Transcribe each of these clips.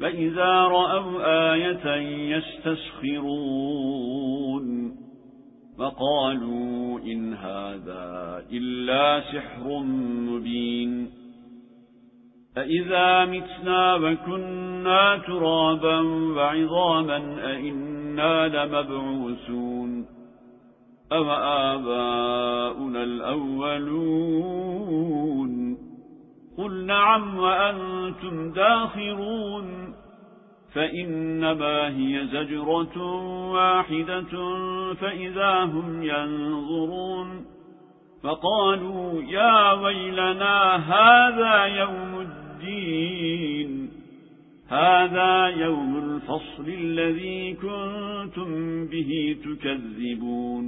فإذا رأوا آية يستسخرون فقالوا إن هذا إلا سحر مبين أإذا متنا وكنا ترابا وعظاما أئنا لمبعوثون أو آباؤنا الأولون قل نعم وأنتم داخرون فإنما هي زجرة واحدة فإذا هم ينظرون فقالوا يا ويلنا هذا يوم الدين هذا يوم الفصل الذي كنتم به تكذبون.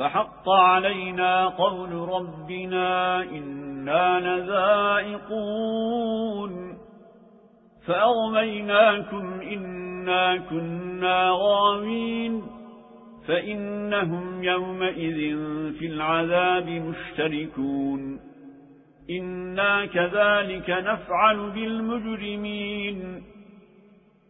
فحق علينا قول ربنا إنا نذائقون فأغميناكم إنا كنا غاوين. فإنهم يومئذ في العذاب مشتركون. إنا كذلك نفعل بالمجرمين.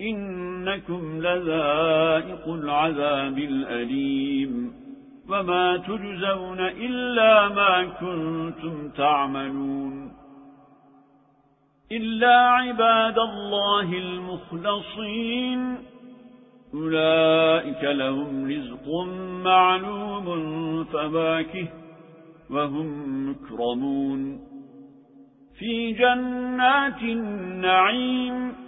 إنكم لذائق العذاب الأليم وما تجزون إلا ما كنتم تعملون إلا عباد الله المخلصين أولئك لهم رزق معلوم فباكه وهم مكرمون في جنات النعيم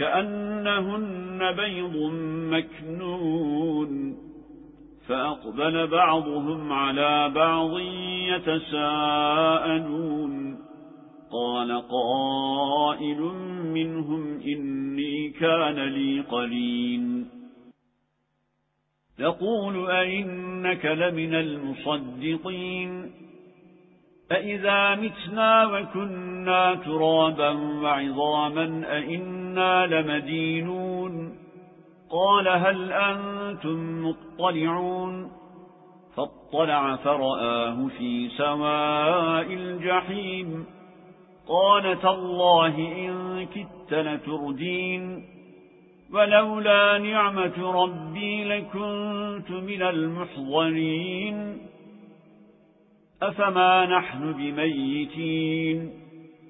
كأنهن بيض مكنون فأقبل بعضهم على بعض يتساءلون. قال قائل منهم إني كان لي قليل. يقول أئنك لمن المصدقين. أئذا متنا وكنا ترابا وعظاما أئنا لمدينون. قال هل أنتم مطلعون؟ فاطلع فرآه في سواء الجحيم. قال تالله إن كدت لتردين. ولولا نعمة ربي لكنت من المحضرين. أفما نحن بميتين؟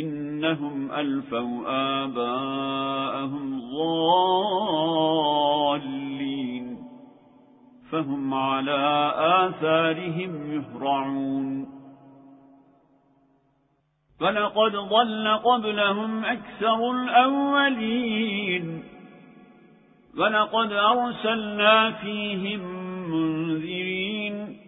إنهم ألفوا آباءهم ضالين فهم على آثارهم يهرعون. فلقد ضل قبلهم أكثر الأولين. ولقد أرسلنا فيهم منذرين.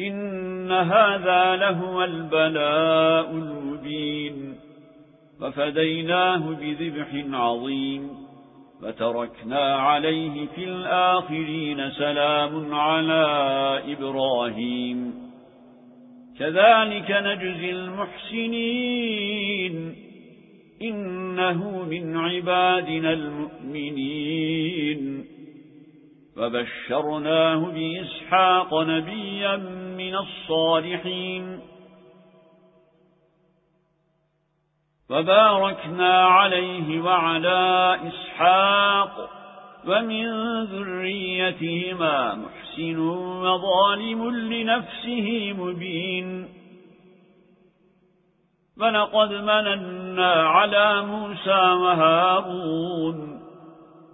إن هذا لهو البلاء المبين وفديناه بذبح عظيم فتركنا عليه في الآخرين سلام على إبراهيم كذلك نجزي المحسنين إنه من عبادنا المؤمنين فبشرناه بإسحاق نبيا من الصالحين. وباركنا عليه وعلى إسحاق ومن ذريتهما محسن وظالم لنفسه مبين. فلقد مننا على موسى وهارون.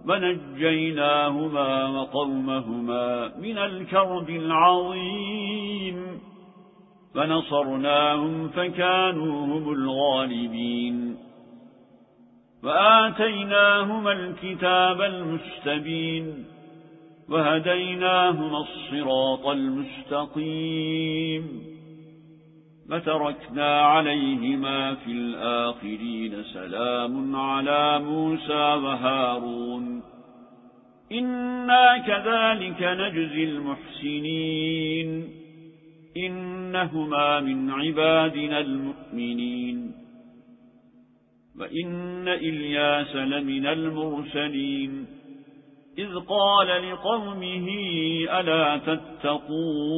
ونجيناهما وقومهما من الكرب العظيم. فنصرناهم فكانوا هم الغالبين. وآتيناهما الكتاب المستبين. وهديناهما الصراط المستقيم. فتركنا عليهما في الآخرين سلام على موسى وهارون. إنا كذلك نجزي المحسنين. إنهما من عبادنا المؤمنين. وإن إلياس لمن المرسلين. إذ قال لقومه ألا تتقون؟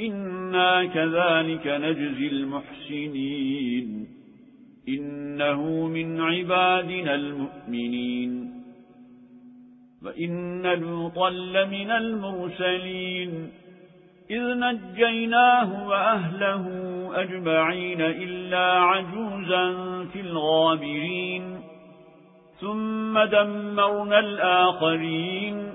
إنا كذلك نجزي المحسنين إنه من عبادنا المؤمنين وإن لوطا لمن المرسلين إذ نجيناه وأهله أجمعين إلا عجوزا في الغابرين ثم دمرنا الآخرين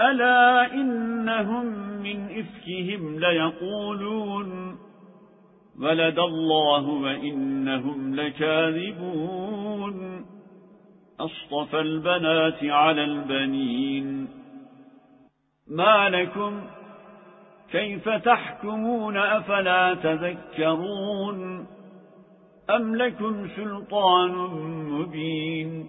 ألا إنهم من إفكهم ليقولون ولد الله وإنهم لكاذبون أصطفى البنات على البنين ما لكم كيف تحكمون أفلا تذكرون أم لكم سلطان مبين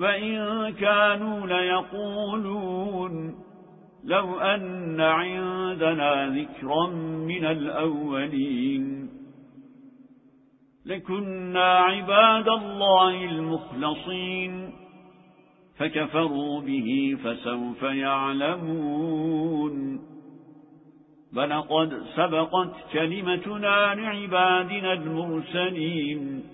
وإن كانوا ليقولون لو أن عندنا ذكرا من الأولين لكنا عباد الله المخلصين فكفروا به فسوف يعلمون ولقد سبقت كلمتنا لعبادنا المرسلين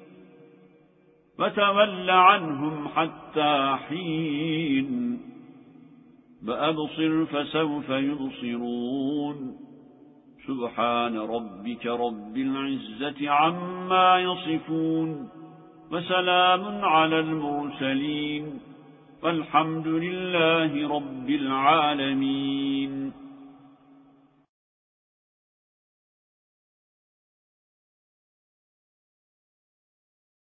فتول عنهم حتى حين بأبصر فسوف يبصرون. سبحان ربك رب العزة عما يصفون. وسلام على المرسلين. والحمد لله رب العالمين.